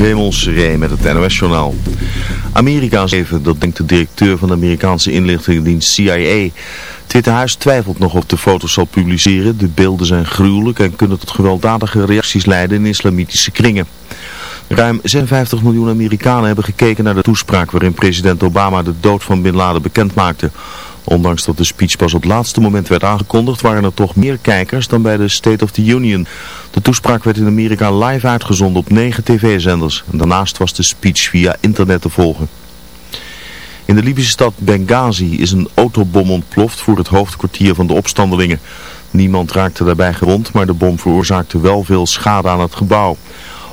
Raymond Seré met het NOS-journaal. Amerika even, dat denkt de directeur van de Amerikaanse inlichtingendienst CIA. Het Huis twijfelt nog of de foto's zal publiceren. De beelden zijn gruwelijk en kunnen tot gewelddadige reacties leiden in islamitische kringen. Ruim 56 miljoen Amerikanen hebben gekeken naar de toespraak waarin president Obama de dood van Bin Laden bekendmaakte. Ondanks dat de speech pas op het laatste moment werd aangekondigd, waren er toch meer kijkers dan bij de State of the Union. De toespraak werd in Amerika live uitgezonden op negen tv-zenders. Daarnaast was de speech via internet te volgen. In de Libische stad Benghazi is een autobom ontploft voor het hoofdkwartier van de opstandelingen. Niemand raakte daarbij gewond, maar de bom veroorzaakte wel veel schade aan het gebouw.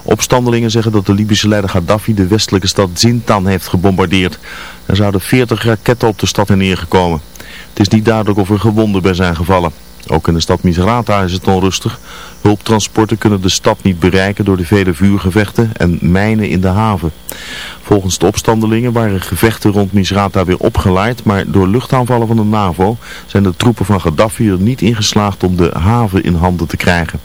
Opstandelingen zeggen dat de Libische leider Gaddafi de westelijke stad Zintan heeft gebombardeerd. Er zouden 40 raketten op de stad zijn neergekomen. Het is niet duidelijk of er gewonden bij zijn gevallen. Ook in de stad Misrata is het onrustig. Hulptransporten kunnen de stad niet bereiken door de vele vuurgevechten en mijnen in de haven. Volgens de opstandelingen waren gevechten rond Misrata weer opgeleid, maar door luchtaanvallen van de NAVO zijn de troepen van Gaddafi er niet in geslaagd om de haven in handen te krijgen.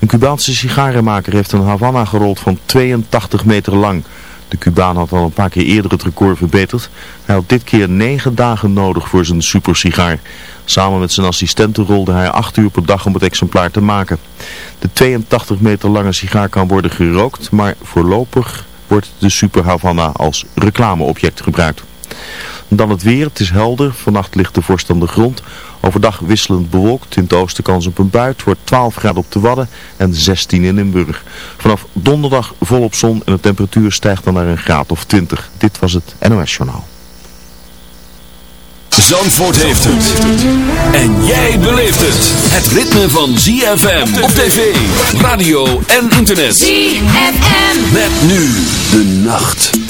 Een Cubaanse sigarenmaker heeft een Havana gerold van 82 meter lang. De Cubaan had al een paar keer eerder het record verbeterd. Hij had dit keer 9 dagen nodig voor zijn supersigaar. Samen met zijn assistenten rolde hij 8 uur per dag om het exemplaar te maken. De 82 meter lange sigaar kan worden gerookt, maar voorlopig wordt de Super Havana als reclameobject gebruikt. Dan het weer, het is helder, vannacht ligt de vorst aan de grond. Overdag wisselend bewolkt, in het oosten kans op een buit, wordt 12 graden op de Wadden en 16 in Limburg. Vanaf donderdag volop zon en de temperatuur stijgt dan naar een graad of 20. Dit was het NOS Journaal. Zandvoort heeft het. En jij beleeft het. Het ritme van ZFM op tv, radio en internet. ZFM. Met nu de nacht.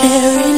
cherry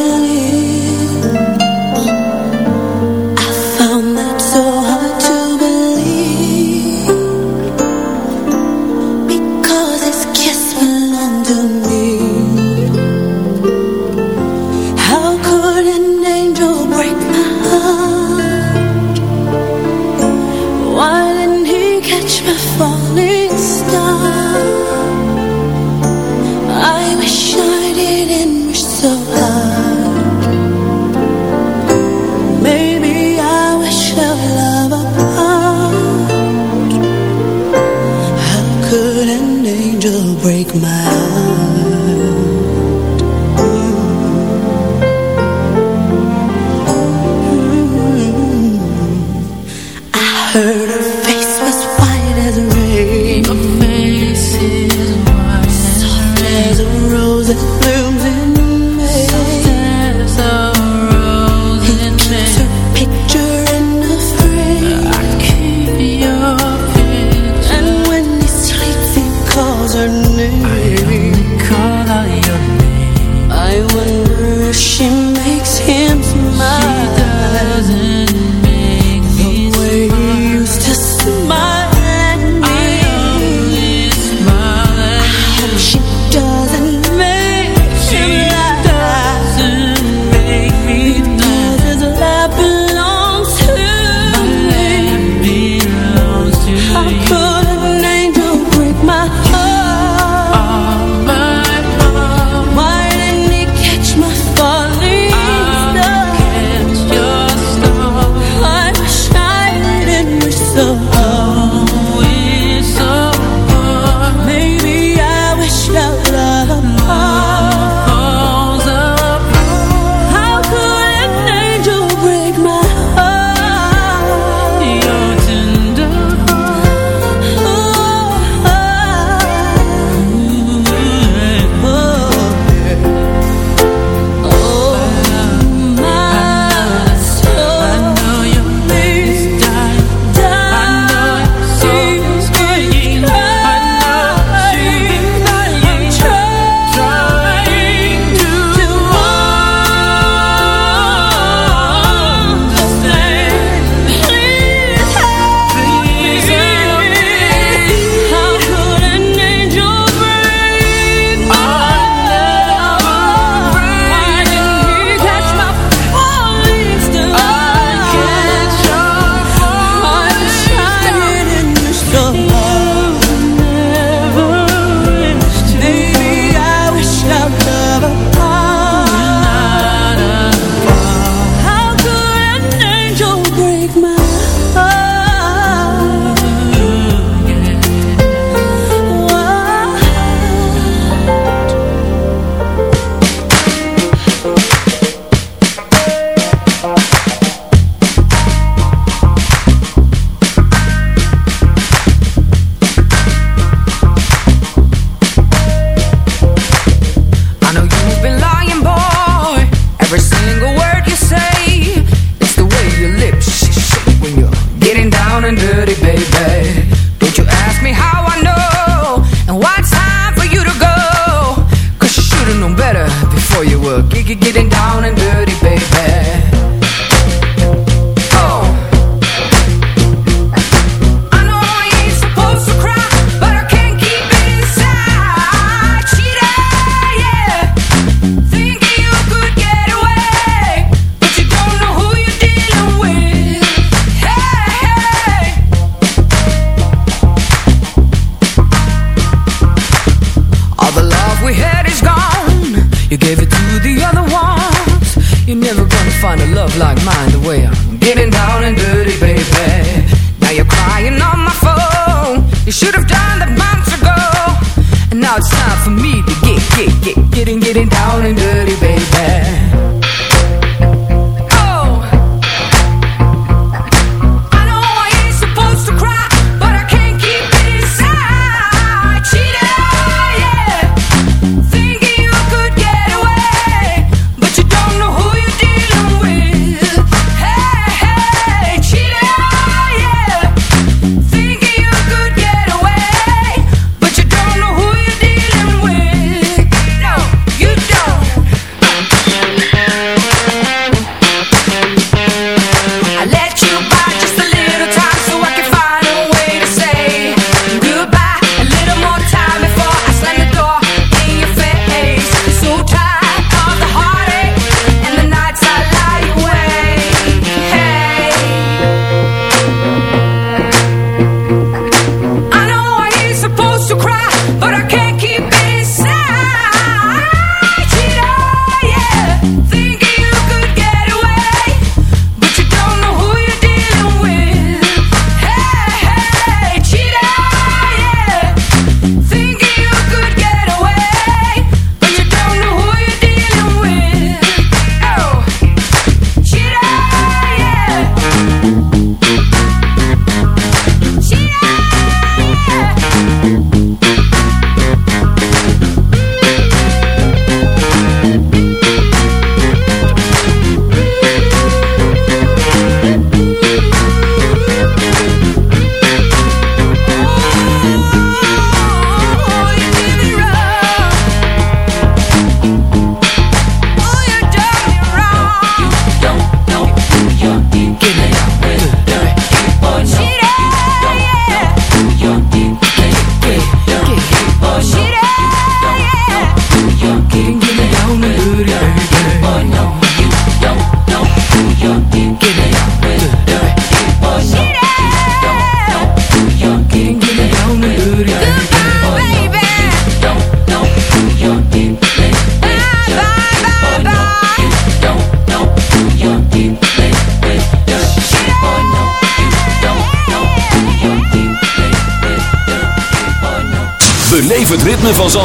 you were geeky getting down and dirty.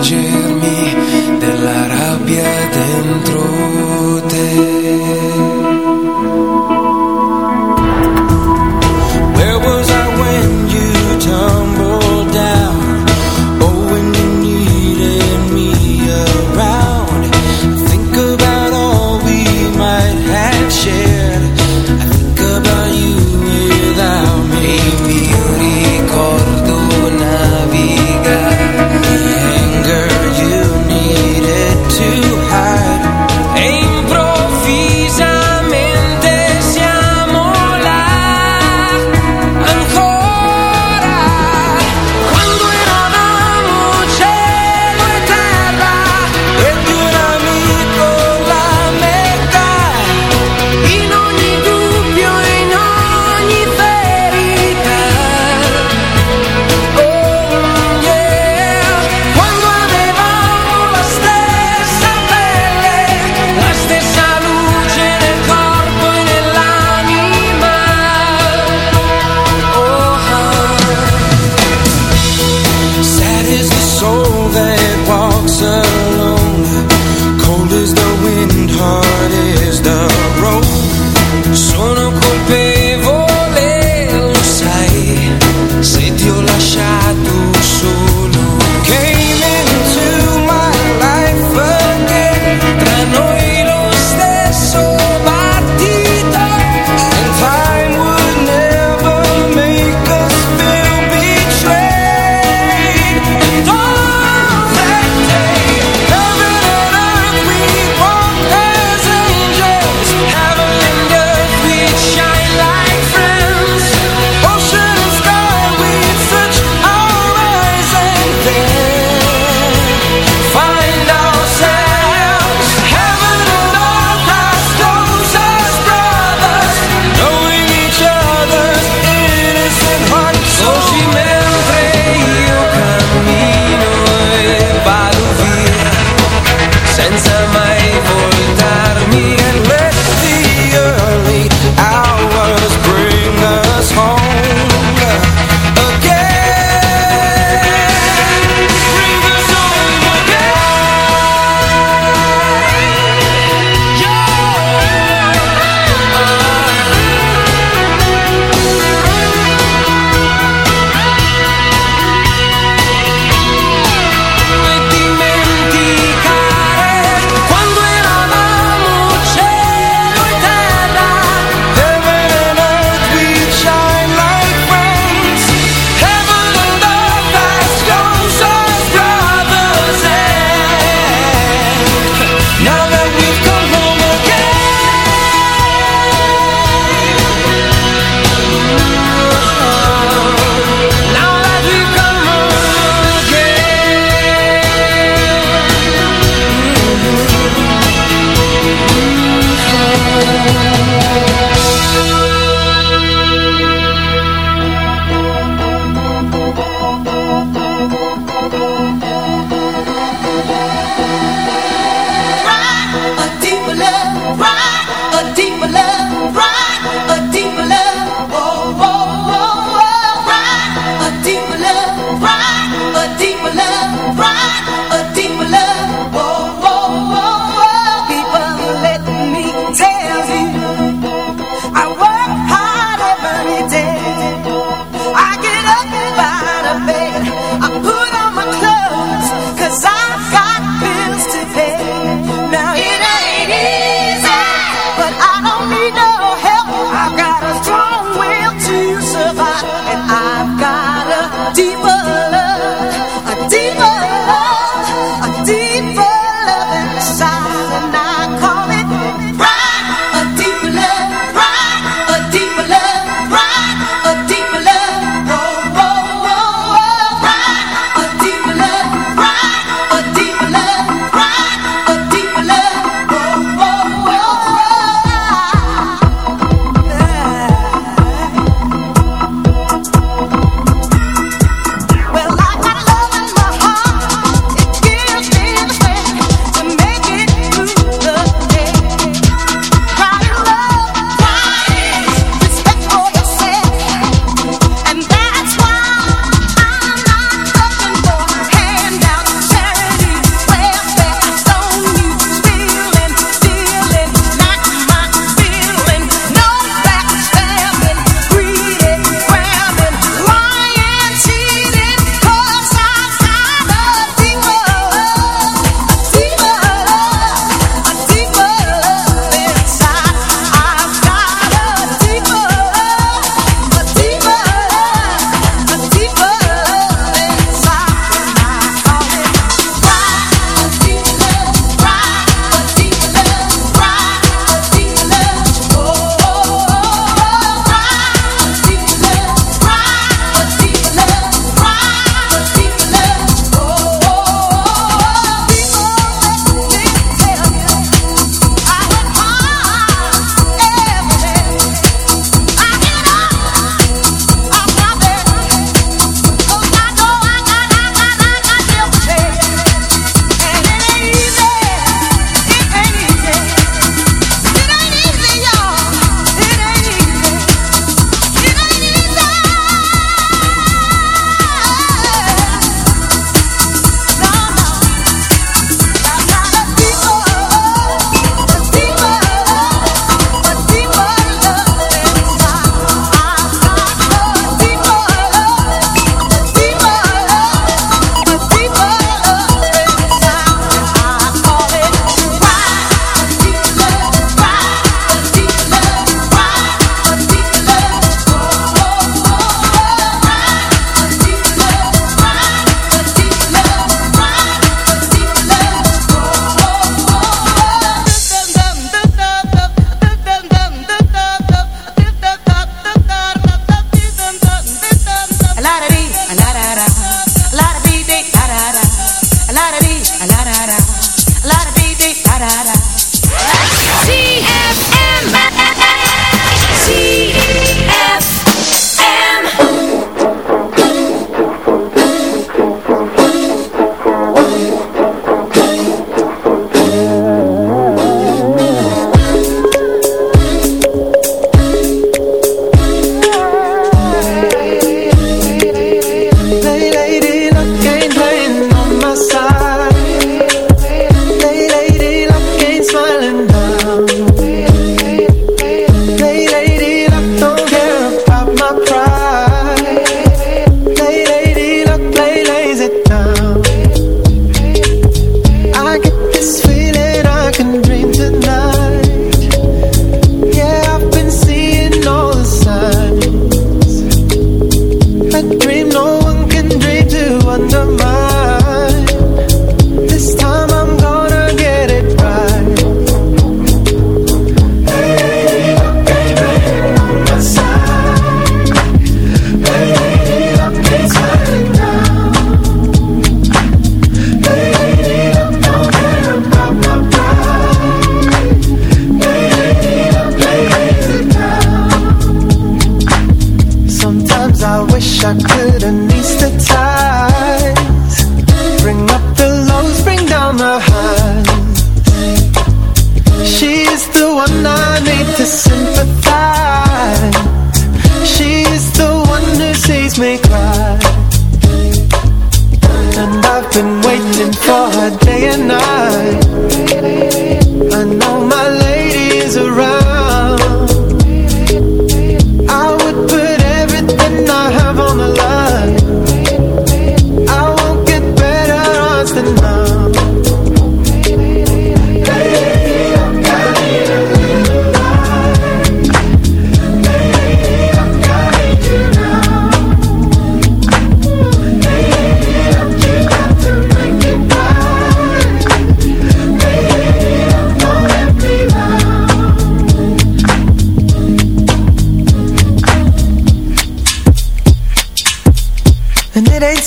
perdido.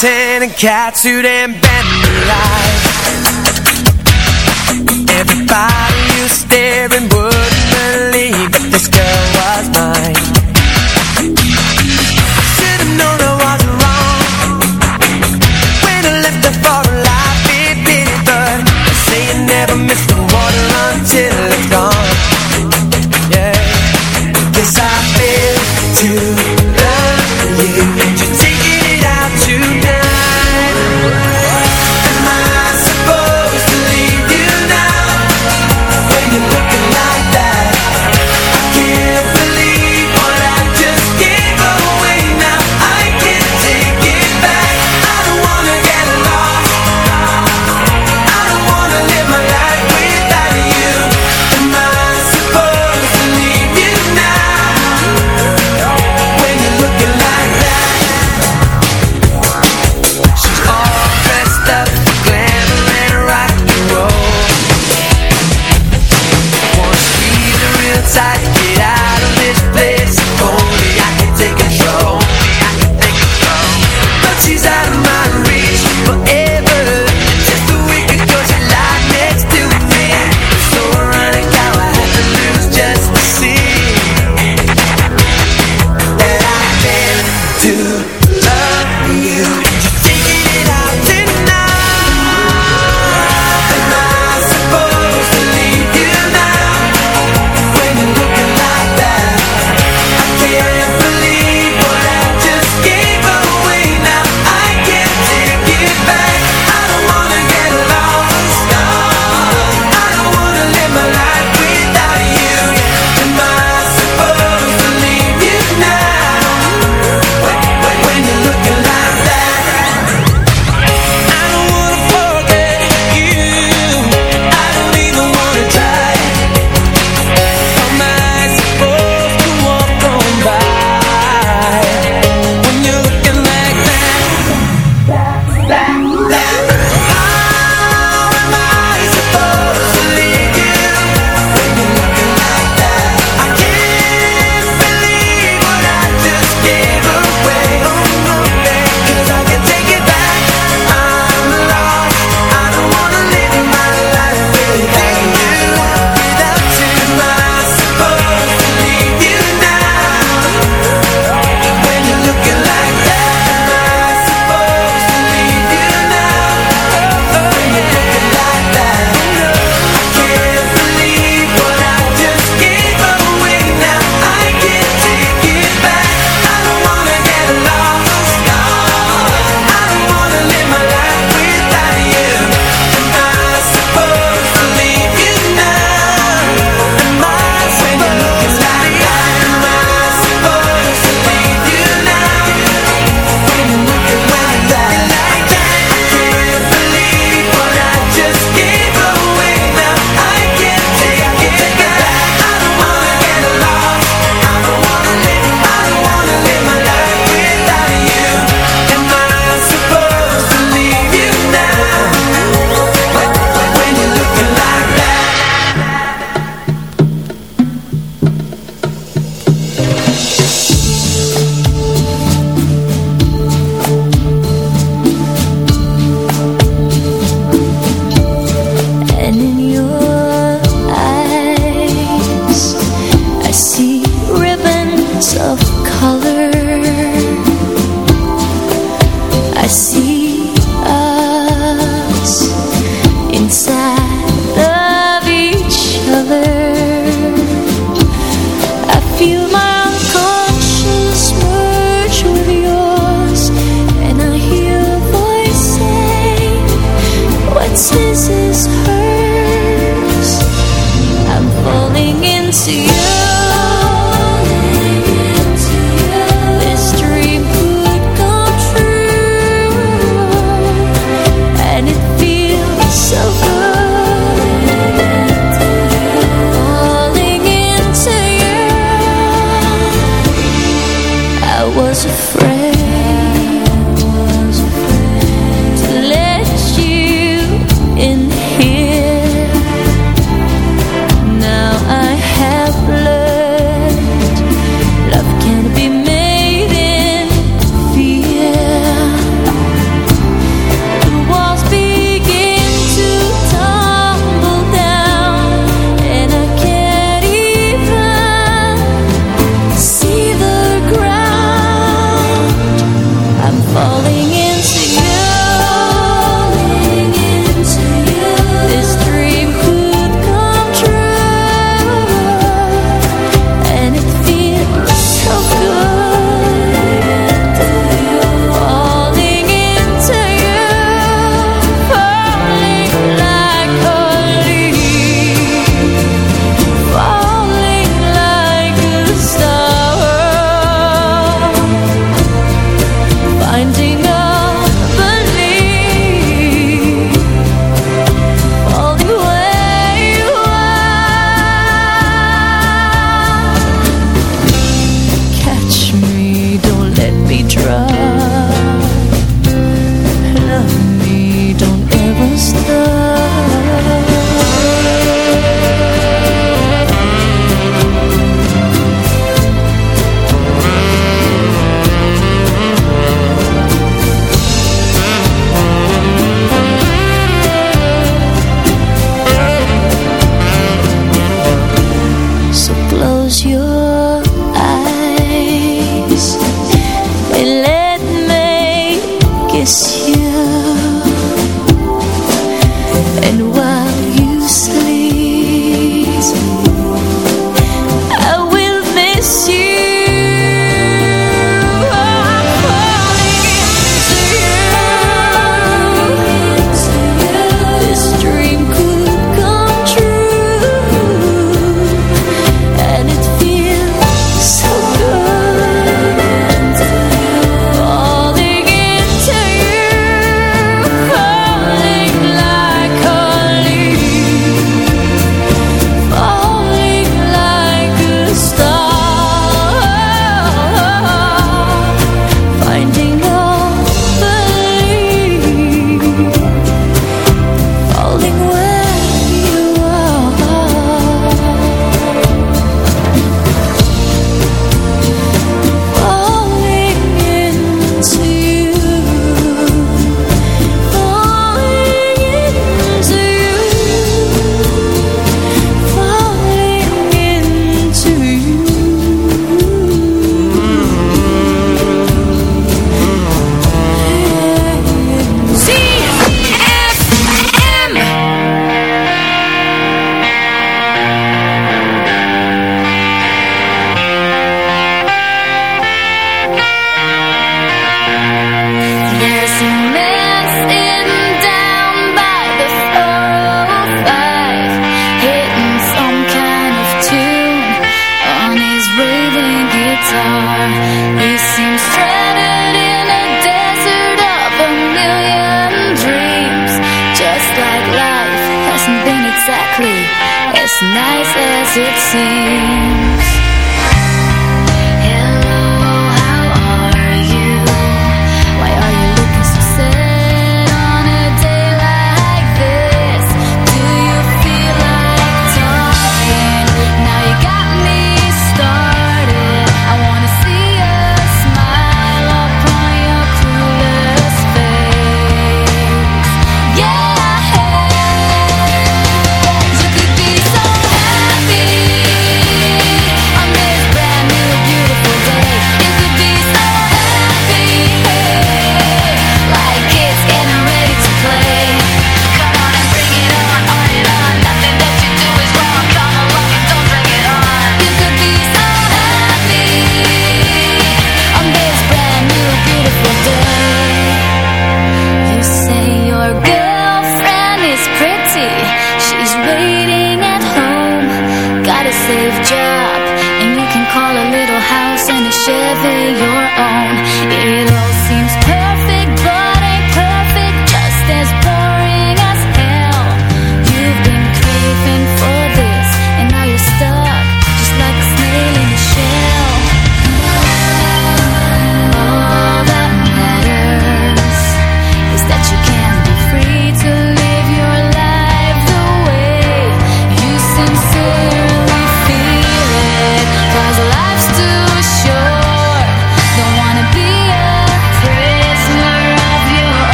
tan and catsuit and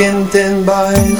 kind in Beirut?